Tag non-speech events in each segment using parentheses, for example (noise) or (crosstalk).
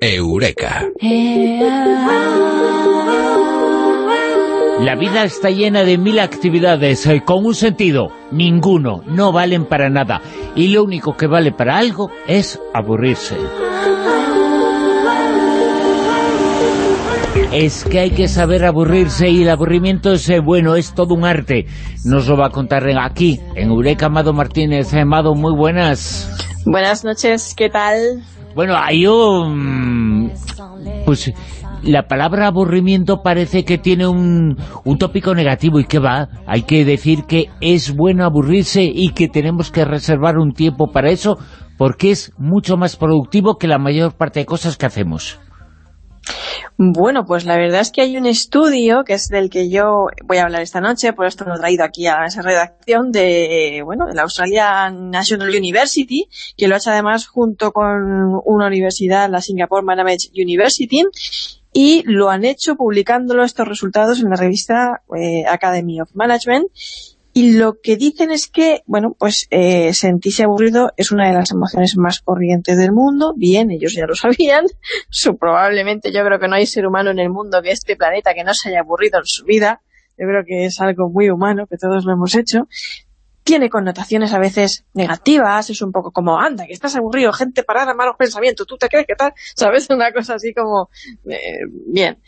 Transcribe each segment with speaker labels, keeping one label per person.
Speaker 1: Eureka.
Speaker 2: La vida está llena de mil actividades eh, con un sentido. Ninguno, no valen para nada. Y lo único que vale para algo es aburrirse. Es que hay que saber aburrirse y el aburrimiento es eh, bueno, es todo un arte. Nos lo va a contar aquí, en Eureka, Amado Martínez. Eh, Amado, muy buenas.
Speaker 3: Buenas noches, ¿qué tal?
Speaker 2: Bueno, hay un... Pues la palabra aburrimiento parece que tiene un, un tópico negativo y que va, hay que decir que es bueno aburrirse y que tenemos que reservar un tiempo para eso porque es mucho más productivo que la mayor parte de cosas que hacemos.
Speaker 3: Bueno, pues la verdad es que hay un estudio, que es del que yo voy a hablar esta noche, por esto lo he traído aquí a esa redacción, de, bueno, de la Australian National University, que lo ha hecho además junto con una universidad, la Singapore Management University, y lo han hecho publicándolo estos resultados en la revista eh, Academy of Management, y lo que dicen es que, bueno, pues eh, sentirse aburrido es una de las emociones más corrientes del mundo. Bien, ellos ya lo sabían. (laughs) Su, probablemente yo creo que no hay ser humano en el mundo que este planeta que no se haya aburrido en su vida. Yo creo que es algo muy humano, que todos lo hemos hecho tiene connotaciones a veces negativas, es un poco como, anda, que estás aburrido, gente parada, malos pensamientos, ¿tú te crees que tal? ¿Sabes? (laughs) Una cosa así como, eh, bien.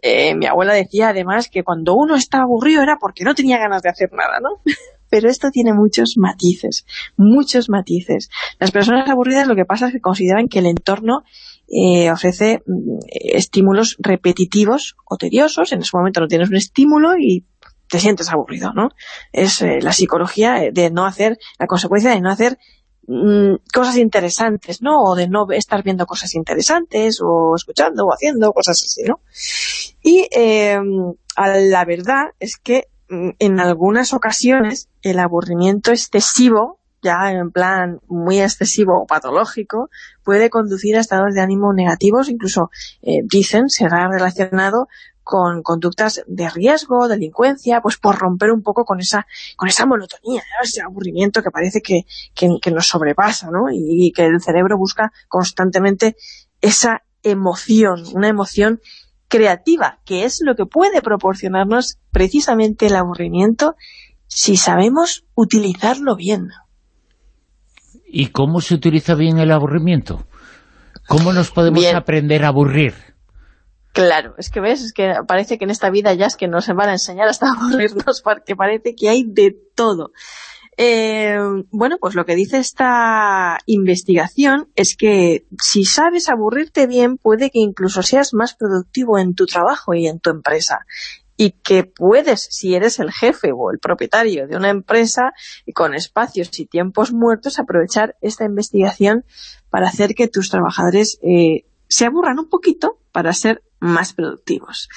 Speaker 3: Eh, mi abuela decía además que cuando uno estaba aburrido era porque no tenía ganas de hacer nada, ¿no? (laughs) Pero esto tiene muchos matices, muchos matices. Las personas aburridas lo que pasa es que consideran que el entorno eh, ofrece mm, estímulos repetitivos o tediosos, en ese momento no tienes un estímulo y te sientes aburrido, ¿no? Es eh, la psicología de no hacer, la consecuencia de no hacer mm, cosas interesantes, ¿no? O de no estar viendo cosas interesantes, o escuchando, o haciendo cosas así, ¿no? Y em, la verdad es que mm, en algunas ocasiones el aburrimiento excesivo ya en plan muy excesivo o patológico, puede conducir a estados de ánimo negativos, incluso eh, dicen será relacionado con conductas de riesgo, delincuencia, pues por romper un poco con esa con esa monotonía, ese aburrimiento que parece que, que, nos sobrepasa, ¿no? Y, que el cerebro busca constantemente esa emoción, una emoción creativa, que es lo que puede proporcionarnos precisamente el aburrimiento si sabemos utilizarlo bien.
Speaker 2: ¿Y cómo se utiliza bien el aburrimiento? ¿Cómo nos podemos aprender a aburrir?
Speaker 3: Claro, es que ves, es que parece que en esta vida ya es que nos van a enseñar hasta (laughs) aburrirnos porque parece que hay de todo. Eh, bueno, pues lo que dice esta investigación es que si sabes aburrirte bien, puede que incluso seas más productivo en tu trabajo y en tu empresa. Y que puedes, si eres el jefe o el propietario de una empresa, con espacios y tiempos muertos, aprovechar esta investigación para hacer que tus trabajadores eh, se aburran un poquito para ser más productivos.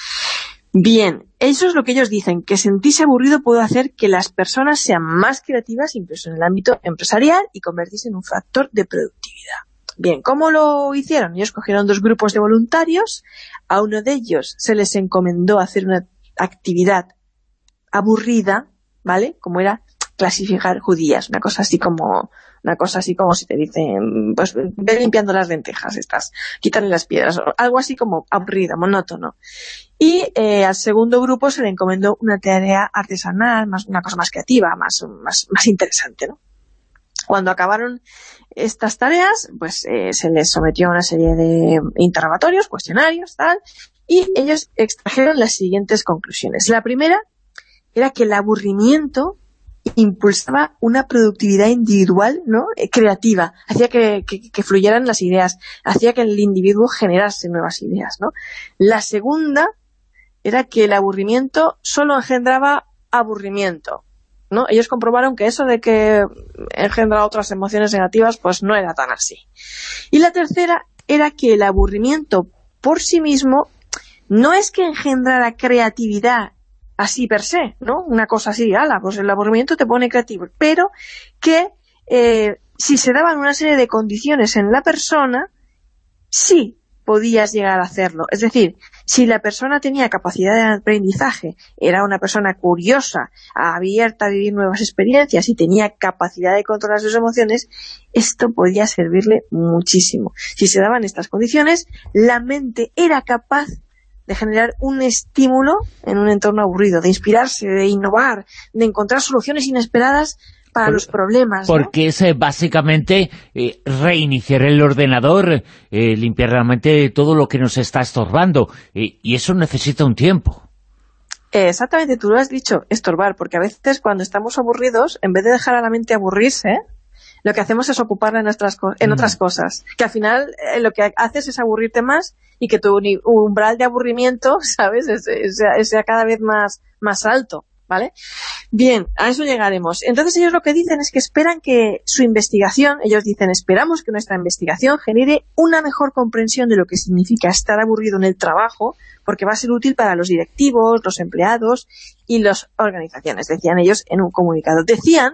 Speaker 3: Bien, eso es lo que ellos dicen, que sentirse aburrido puede hacer que las personas sean más creativas, incluso en el ámbito empresarial, y convertirse en un factor de productividad. Bien, ¿cómo lo hicieron? Ellos cogieron dos grupos de voluntarios, a uno de ellos se les encomendó hacer una actividad aburrida, ¿vale? Como era clasificar judías, una cosa así como una cosa así como si te dicen, pues ve limpiando las lentejas estas, quitarle las piedras, algo así como aburrido, monótono. Y eh, al segundo grupo se le encomendó una tarea artesanal, más una cosa más creativa, más, más, más interesante, ¿no? Cuando acabaron estas tareas, pues eh, se les sometió a una serie de interrogatorios, cuestionarios, tal, y ellos extrajeron las siguientes conclusiones. La primera era que el aburrimiento impulsaba una productividad individual ¿no? Eh, creativa, hacía que, fluyeran las ideas, hacía que el individuo generase nuevas ideas. ¿no? La segunda era que el aburrimiento solo engendraba aburrimiento. ¿no? Ellos comprobaron que eso de que engendra otras emociones negativas pues no era tan así. Y la tercera era que el aburrimiento por sí mismo no es que engendrara creatividad así per se, ¿no? Una cosa así, ala, pues el aburrimiento te pone creativo, pero que eh, si se daban una serie de condiciones en la persona, sí podías llegar a hacerlo. Es decir, si la persona tenía capacidad de aprendizaje, era una persona curiosa, abierta a vivir nuevas experiencias y tenía capacidad de controlar sus emociones, esto podía servirle muchísimo. Si se daban estas condiciones, la mente era capaz de generar un estímulo en un entorno aburrido, de inspirarse, de innovar, de encontrar soluciones inesperadas para los problemas.
Speaker 2: Porque es eh, básicamente eh, reiniciar el ordenador, eh, limpiar la mente de todo lo que nos está estorbando, y eso necesita un tiempo.
Speaker 3: Exactamente, tú lo has dicho, estorbar, porque a veces cuando estamos aburridos, en vez de dejar a la mente aburrirse, lo que hacemos es ocuparla en, nuestras en mm. otras cosas. Que al final lo que haces es aburrirte más y que tu umbral de aburrimiento, (laughs) ¿sabes?, sea cada vez más, más alto. ¿vale? Bien, a eso llegaremos. Entonces ellos lo que dicen es que esperan que su investigación, ellos dicen, esperamos que nuestra investigación genere una mejor comprensión de lo que significa estar aburrido en el trabajo, porque va a ser útil para los directivos, los empleados y las organizaciones, decían ellos en un comunicado. Decían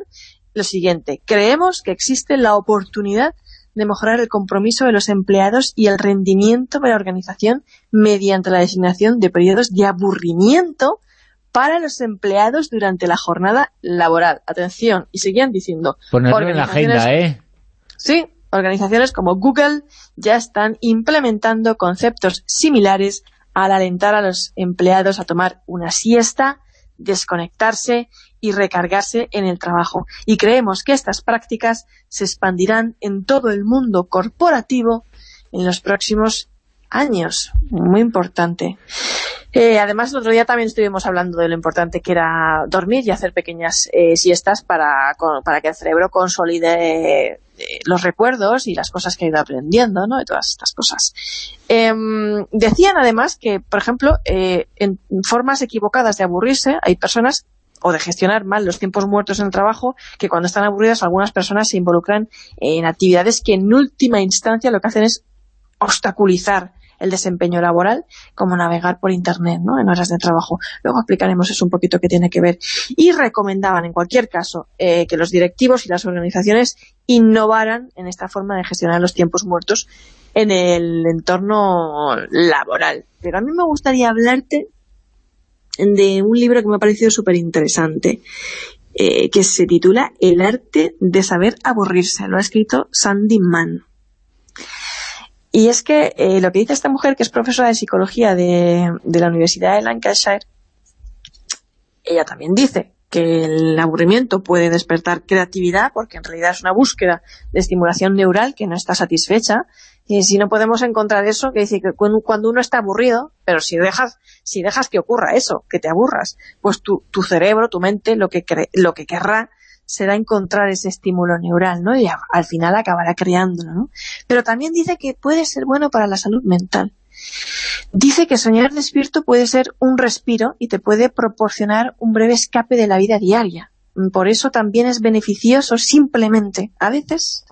Speaker 3: lo siguiente, creemos que existe la oportunidad de mejorar el compromiso de los empleados y el rendimiento de la organización mediante la designación de periodos de aburrimiento para los empleados durante la jornada laboral. Atención, y seguían diciendo...
Speaker 2: Ponerlo en la agenda, ¿eh?
Speaker 3: Sí, organizaciones como Google ya están implementando conceptos similares al alentar a los empleados a tomar una siesta, desconectarse y recargarse en el trabajo. Y creemos que estas prácticas se expandirán en todo el mundo corporativo en los próximos años. Muy importante. Eh, además, el otro día también estuvimos hablando de lo importante que era dormir y hacer pequeñas eh, siestas para, para que el cerebro consolide eh, los recuerdos y las cosas que ha ido aprendiendo, ¿no? Y todas estas cosas. Em, decían además que, por ejemplo, en formas equivocadas de aburrirse, hay personas o de gestionar mal los tiempos muertos en el trabajo, que cuando están aburridas algunas personas se involucran en actividades que en última instancia lo que hacen es obstaculizar el desempeño laboral, como navegar por Internet ¿no? en horas de trabajo. Luego explicaremos eso un poquito que tiene que ver. Y recomendaban, en cualquier caso, eh, que los directivos y las organizaciones innovaran en esta forma de gestionar los tiempos muertos en el entorno laboral. Pero a mí me gustaría hablarte de un libro que me ha parecido súper interesante, eh, que se titula El arte de saber aburrirse. Lo ha escrito Sandy Mann. Y es que eh, lo que dice esta mujer, que es profesora de psicología de, de la Universidad de Lancashire, ella también dice que el aburrimiento puede despertar creatividad, porque en realidad es una búsqueda de estimulación neural que no está satisfecha, y si no podemos encontrar eso, que dice que cuando uno está aburrido, pero si dejas, si dejas que ocurra eso, que te aburras, pues tu, cerebro, tu mente, lo que, lo que querrá será encontrar ese estímulo neural, ¿no? Y al final acabará creándolo, ¿no? Pero también dice que puede ser bueno para la salud mental. Dice que soñar despierto puede ser un respiro y te puede proporcionar un breve escape de la vida diaria. Por eso también es beneficioso simplemente, a veces,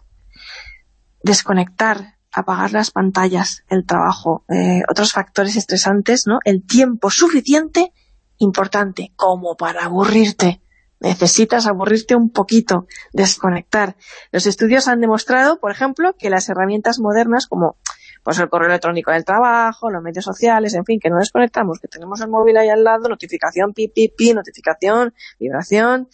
Speaker 3: desconectar, apagar las pantallas, el trabajo, eh, otros factores estresantes, ¿no? El tiempo suficiente, importante, como para aburrirte necesitas aburrirte un poquito, desconectar. Los estudios han demostrado, por ejemplo, que las herramientas modernas como pues el correo electrónico del trabajo, los medios sociales, en fin, que no desconectamos, que tenemos el móvil ahí al lado, notificación, pi, pi, pi, notificación, vibración,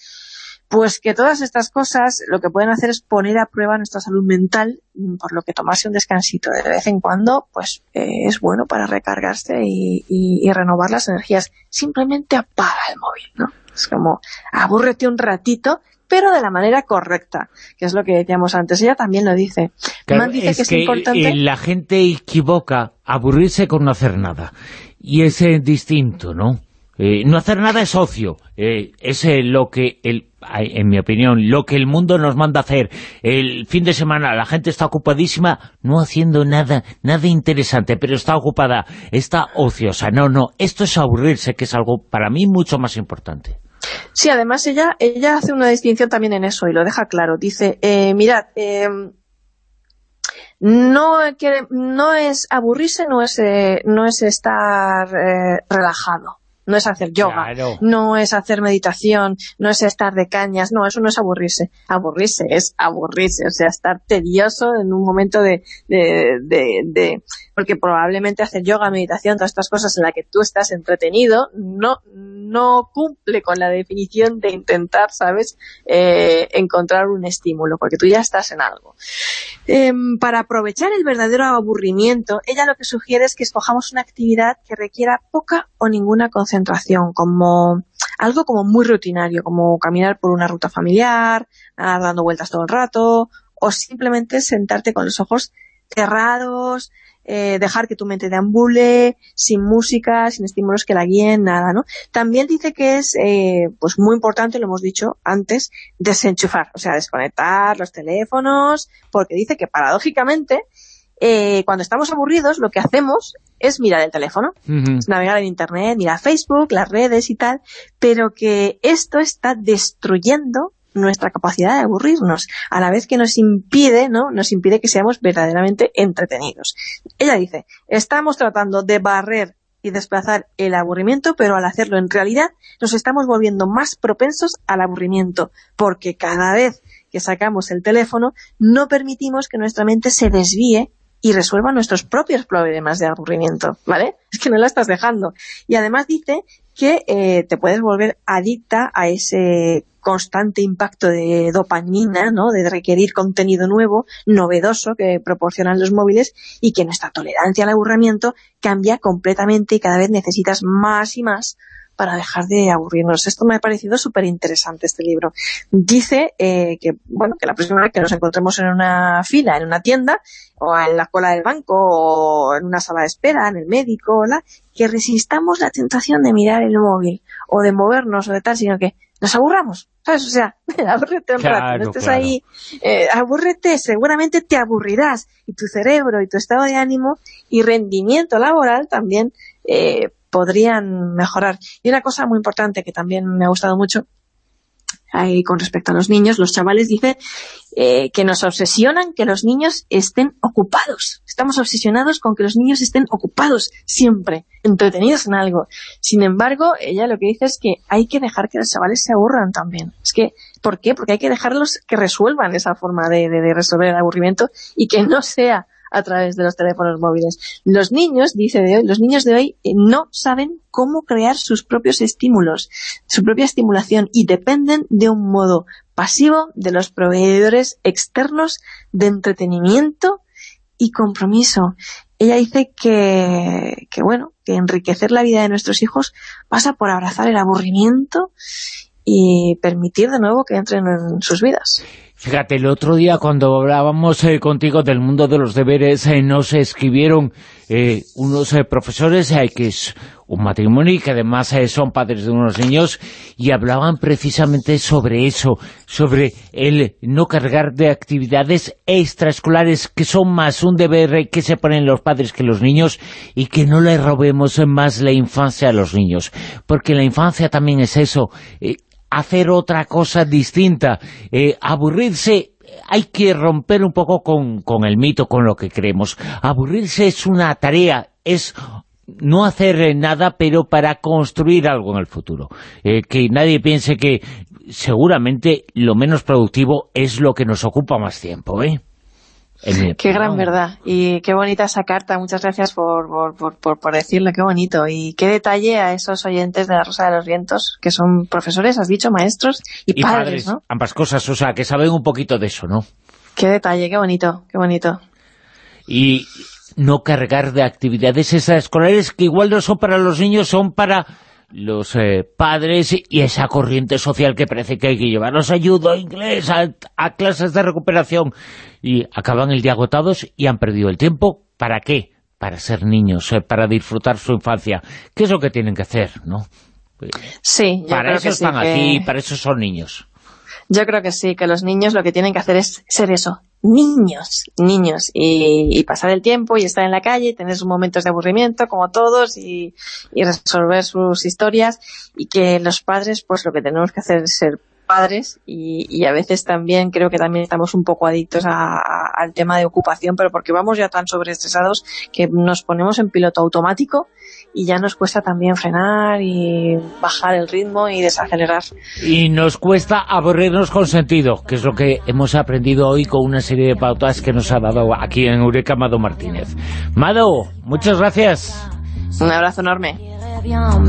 Speaker 3: pues que todas estas cosas lo que pueden hacer es poner a prueba nuestra salud mental, por lo que tomarse un descansito de vez en cuando, pues eh, es bueno para recargarse y, y renovar las energías. Simplemente apaga el móvil, ¿no? Es como, abúrrete un ratito, pero de la manera correcta, que es lo que decíamos antes. Ella también lo dice.
Speaker 2: dice que, es importante... la gente equivoca aburrirse con no hacer nada. Y es eh, distinto, ¿no? Eh, no hacer nada es ocio. Eh, es lo que, el, en mi opinión, lo que el mundo nos manda hacer. El fin de semana la gente está ocupadísima no haciendo nada, nada interesante, pero está ocupada, está ociosa. No, no, esto es aburrirse, que es algo para mí mucho más importante.
Speaker 3: Sí, además ella, ella hace una distinción también en eso y lo deja claro. Dice, eh, mirad, eh, no, no es aburrirse, no es, eh, no es estar relajado. No es hacer yoga, no es hacer meditación, no es estar de cañas, no, eso no es aburrirse. Aburrirse es aburrirse, o sea, estar tedioso en un momento de, de, de, porque probablemente hacer yoga, meditación, todas estas cosas en las que tú estás entretenido, no, no cumple con la definición de intentar, ¿sabes?, eh, encontrar un estímulo, porque tú ya estás en algo. Em, para aprovechar el verdadero aburrimiento, ella lo que sugiere es que escojamos una actividad que requiera poca o ninguna concentración, como algo como muy rutinario, como caminar por una ruta familiar, dando vueltas todo el rato, o simplemente sentarte con los ojos cerrados, eh, dejar que tu mente deambule, sin música, sin estímulos que la guíen, nada, ¿no? También dice que es eh, pues muy importante, lo hemos dicho antes, desenchufar, o sea, desconectar los teléfonos, porque dice que paradójicamente eh, cuando estamos aburridos lo que hacemos es mirar el teléfono, navegar en internet, mirar Facebook, las redes y tal, pero que esto está destruyendo nuestra capacidad de aburrirnos, a la vez que nos impide, ¿no? Nos impide que seamos verdaderamente entretenidos. Ella dice, estamos tratando de barrer y desplazar el aburrimiento, pero al hacerlo en realidad nos estamos volviendo más propensos al aburrimiento, porque cada vez que sacamos el teléfono no permitimos que nuestra mente se desvíe y resuelva nuestros propios problemas de aburrimiento, ¿vale? Es que no la estás dejando. Y además dice que eh, te puedes volver adicta a ese constante impacto de dopamina, ¿no? de requerir contenido nuevo, novedoso, que proporcionan los móviles y que nuestra tolerancia al aburrimiento cambia completamente y cada vez necesitas más y más para dejar de aburrirnos. Esto me ha parecido súper interesante este libro. Dice eh, que, bueno, que la próxima vez que nos encontremos en una fila, en una tienda, o en la cola del banco, o en una sala de espera, en el médico, la, que resistamos la tentación de mirar el móvil, o de movernos, o de tal, sino que nos aburramos, ¿sabes? O sea, (laughs) abúrrete un rato, no estés ahí, eh, abúrrete, seguramente te aburrirás, y tu cerebro, y tu estado de ánimo, y rendimiento laboral también, eh, podrían mejorar. Y una cosa muy importante que también me ha gustado mucho, ahí con respecto a los niños, los chavales dicen eh, que nos obsesionan que los niños estén ocupados. Estamos obsesionados con que los niños estén ocupados siempre, entretenidos en algo. Sin embargo, ella lo que dice es que hay que dejar que los chavales se aburran también. Es que, ¿por qué? Porque hay que dejarlos que resuelvan esa forma de resolver el aburrimiento y que no sea a través de los teléfonos móviles. Los niños, dice de hoy, los niños de hoy eh, no saben cómo crear sus propios estímulos, su propia estimulación y dependen de un modo pasivo de los proveedores externos de entretenimiento y compromiso. Ella dice que, que, bueno, que enriquecer la vida de nuestros hijos pasa por abrazar el aburrimiento y permitir de nuevo que entren en sus vidas.
Speaker 2: Fíjate, el otro día cuando hablábamos eh, contigo del mundo de los deberes, eh, nos escribieron eh, unos profesores que es un matrimonio y que además son padres de unos niños y hablaban precisamente sobre eso, sobre el no cargar de actividades extraescolares que son más un deber que se ponen los padres que los niños y que no le robemos más la infancia a los niños, porque la infancia también es eso, hacer otra cosa distinta, eh, aburrirse hay que romper un poco con, con, el mito, con lo que creemos. Aburrirse es una tarea, es no hacer nada, pero para construir algo en el futuro. Eh, que nadie piense que seguramente lo menos productivo es lo que nos ocupa más tiempo, ¿eh?
Speaker 3: Qué gran verdad. Y qué bonita esa carta. Muchas gracias por, por, por, por, decirlo. Qué bonito. Y qué detalle a esos oyentes de la Rosa de los Vientos, que son profesores, has dicho, maestros y, padres, ¿no?
Speaker 2: Ambas cosas, o sea, que saben un poquito de eso, ¿no?
Speaker 3: Qué detalle, qué bonito, qué bonito.
Speaker 2: Y no cargar de actividades escolares que igual no son para los niños, son para los eh, padres y esa corriente social que parece que hay que llevarlos ayuda a inglés, a, clases de recuperación y acaban el día agotados y han perdido el tiempo. ¿Para qué? Para ser niños, eh, para disfrutar su infancia. ¿Qué es lo que tienen que hacer? no
Speaker 3: Sí,
Speaker 2: Para eso están aquí, para eso son niños.
Speaker 3: Yo creo que sí, que los niños lo que tienen que hacer es ser eso, niños, niños, y, pasar el tiempo y estar en la calle, y tener sus momentos de aburrimiento como todos y, resolver sus historias y que los padres pues lo que tenemos que hacer es ser padres y, a veces también creo que también estamos un poco adictos al tema de ocupación, pero porque vamos ya tan sobreestresados que nos ponemos en piloto automático y ya nos cuesta también frenar y bajar el ritmo y desacelerar.
Speaker 2: Y nos cuesta aburrirnos con sentido, que es lo que hemos aprendido hoy con una serie de pautas que nos ha dado aquí en Eureka Mado Martínez. Mado, muchas gracias.
Speaker 3: Un abrazo enorme.